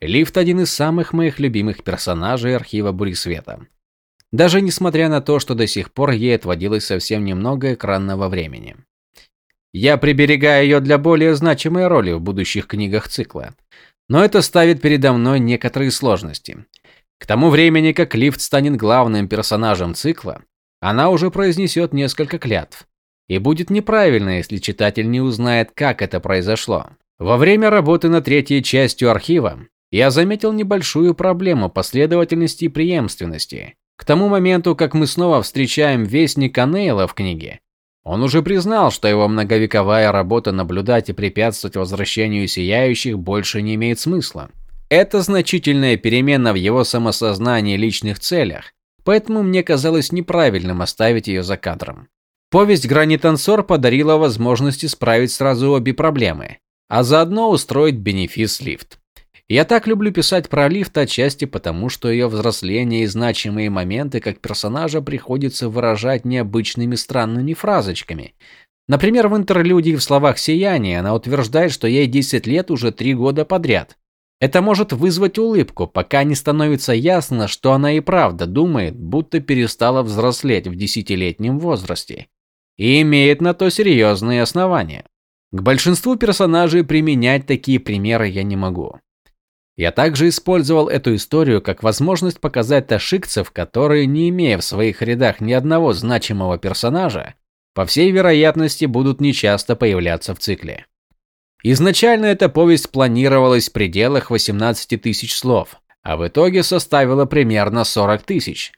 Лифт – один из самых моих любимых персонажей архива Бурисвета. Даже несмотря на то, что до сих пор ей отводилось совсем немного экранного времени. Я приберегаю ее для более значимой роли в будущих книгах цикла. Но это ставит передо мной некоторые сложности. К тому времени, как Лифт станет главным персонажем цикла, она уже произнесет несколько клятв. И будет неправильно, если читатель не узнает, как это произошло. Во время работы над третьей частью архива я заметил небольшую проблему последовательности и преемственности. К тому моменту, как мы снова встречаем вестника Нейла в книге, он уже признал, что его многовековая работа наблюдать и препятствовать возвращению сияющих больше не имеет смысла. Это значительная перемена в его самосознании и личных целях, поэтому мне казалось неправильным оставить ее за кадром. Повесть «Гранитансор» подарила возможность исправить сразу обе проблемы, а заодно устроить бенефис-лифт. Я так люблю писать про лифт отчасти потому, что ее взросление и значимые моменты как персонажа приходится выражать необычными странными фразочками. Например, в интерлюдии в словах «Сияние» она утверждает, что ей 10 лет уже три года подряд. Это может вызвать улыбку, пока не становится ясно, что она и правда думает, будто перестала взрослеть в десятилетнем возрасте. И имеет на то серьезные основания. К большинству персонажей применять такие примеры я не могу. Я также использовал эту историю как возможность показать ташикцев, которые, не имея в своих рядах ни одного значимого персонажа, по всей вероятности будут нечасто появляться в цикле. Изначально эта повесть планировалась в пределах 18 тысяч слов, а в итоге составила примерно 40 тысяч.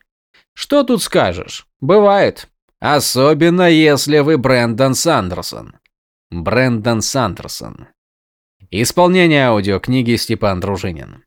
Что тут скажешь? Бывает. Особенно если вы Брэндон Сандерсон. Брэндон Сандерсон. Исполнение аудиокниги Степан Дружинин.